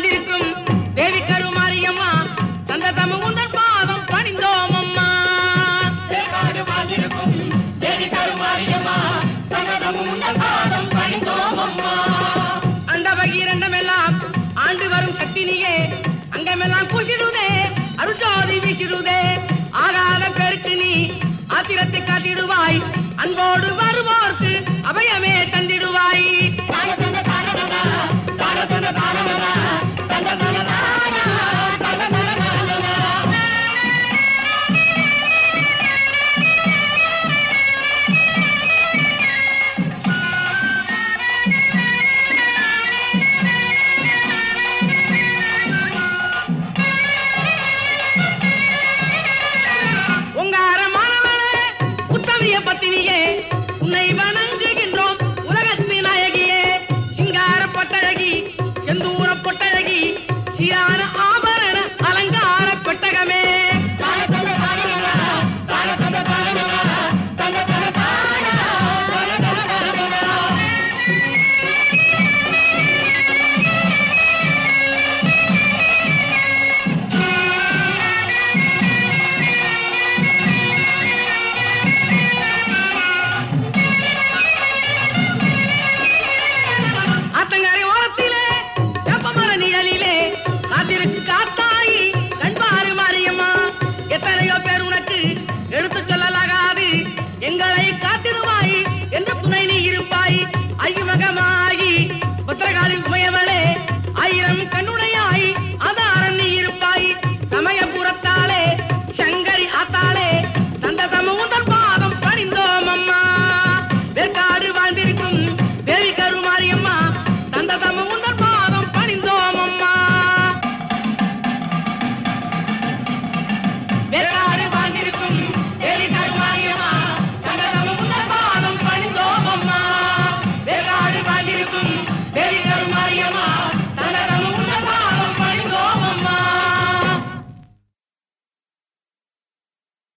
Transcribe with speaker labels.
Speaker 1: உணர்ந்திருக்கும் தேவி கருமாரியம்மா சந்ததம உந்தன் பாதம் பணிந்தோம் அம்மா தேவி கருமாரியம்மா அந்த பகீரண்டம் எல்லாம் ஆண்டு வரும் சக்தி நீயே அங்கமெல்லாம் குசிடுதே அருஜோதி வீசிடுதே. ஆகாத பெருக்கு நீ ஆத்திரத்தை காட்டிடுவாய் அன்போடு வருவாய் காத்திடுவாய் என்ற துணை நீ இருப்பாய். ஐயுமகமாயி பத்திரகாலி உமையவளே ஆயிரம் கண்ணு